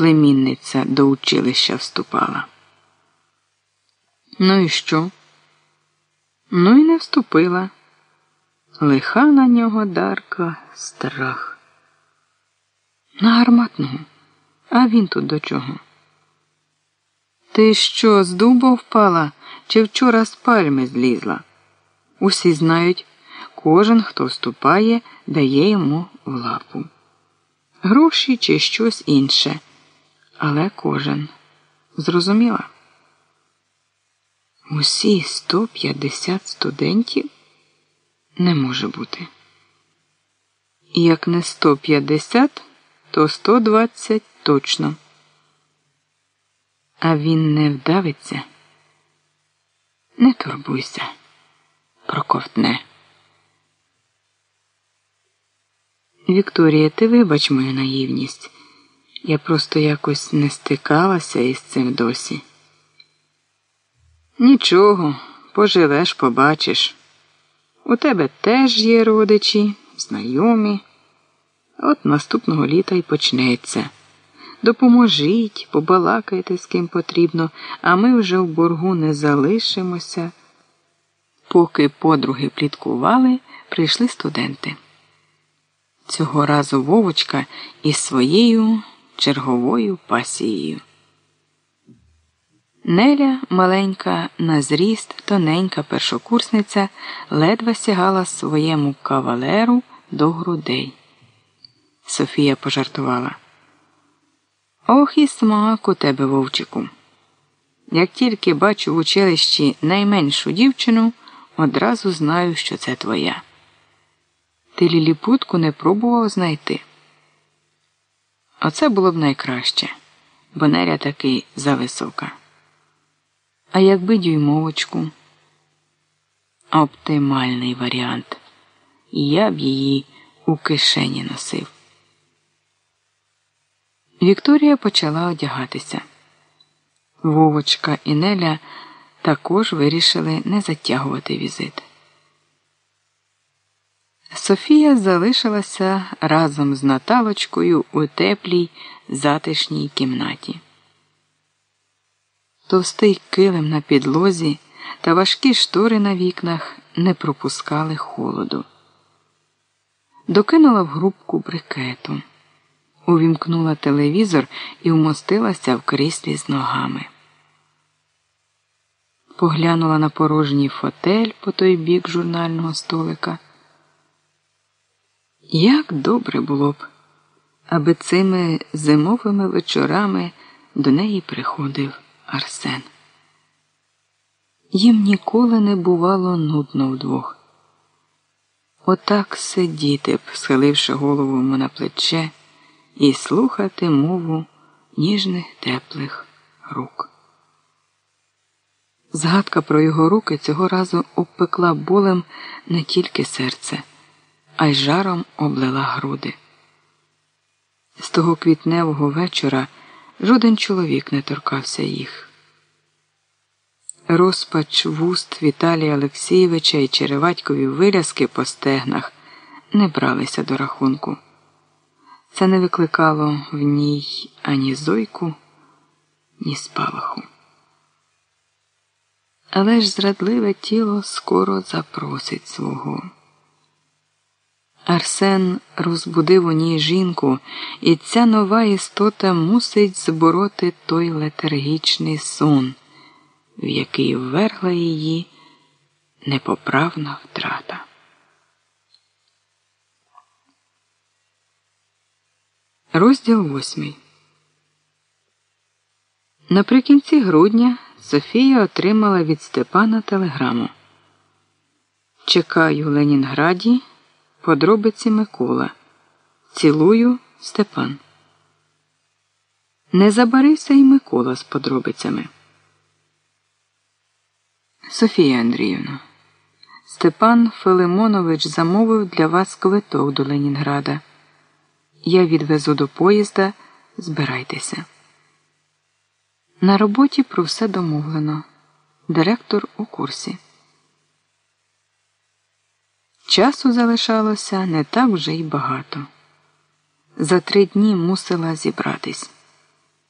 племінниця до училища вступала. Ну і що? Ну і не вступила. Лиха на нього Дарка страх. На гарматного. А він тут до чого? Ти що, з дуба впала чи вчора з пальми злізла? Усі знають, кожен, хто вступає, дає йому в лапу. Гроші чи щось інше. Але кожен. Зрозуміла? Усі 150 студентів не може бути. Як не 150, то 120 точно. А він не вдавиться. Не турбуйся, проковтне. Вікторія, ти вибач мою наївність. Я просто якось не стикалася із цим досі. Нічого, поживеш, побачиш. У тебе теж є родичі, знайомі. От наступного літа й почнеться. Допоможіть, побалакайте з ким потрібно, а ми вже в боргу не залишимося. Поки подруги пліткували, прийшли студенти. Цього разу Вовочка із своєю черговою пасією. Неля, маленька на зріст, тоненька першокурсниця, ледве сягала своєму кавалеру до грудей. Софія пожартувала. Ох і смак у тебе, вовчику. Як тільки бачу в училищі найменшу дівчину, одразу знаю, що це твоя. Ти ліліпутку не пробував знайти. Оце було б найкраще, бо Неля таки зависока. А якби дюймовочку? Оптимальний варіант. Я б її у кишені носив. Вікторія почала одягатися. Вовочка і Неля також вирішили не затягувати візит. Софія залишилася разом з Наталочкою у теплій затишній кімнаті. Товстий килим на підлозі та важкі штори на вікнах не пропускали холоду. Докинула в грубку брикету, увімкнула телевізор і вмостилася в кріслі з ногами. Поглянула на порожній фотель по той бік журнального столика. Як добре було б, аби цими зимовими вечорами до неї приходив Арсен. Їм ніколи не бувало нудно вдвох. Отак сидіти б, схиливши голову йому на плече, і слухати мову ніжних теплих рук. Згадка про його руки цього разу обпекла болем не тільки серце а й жаром облила груди. З того квітневого вечора жоден чоловік не торкався їх. Розпач вуст Віталія Олексійовича і Череватькові виляски по стегнах не бралися до рахунку. Це не викликало в ній ані зойку, ні спалаху. Але ж зрадливе тіло скоро запросить свого. Арсен розбудив у ній жінку, і ця нова істота мусить збороти той летаргічний сон, в який ввергла її непоправна втрата. Розділ восьмий. Наприкінці грудня Софія отримала від Степана телеграму. Чекаю в Ленінграді. Подробиці Микола. Цілую Степан. Не забарився й Микола з подробицями. Софія Андріївна. Степан Филимонович замовив для вас квиток до Ленінграда. Я відвезу до поїзда. Збирайтеся. На роботі про все домовлено. Директор у курсі. Часу залишалося не так вже й багато. За три дні мусила зібратись.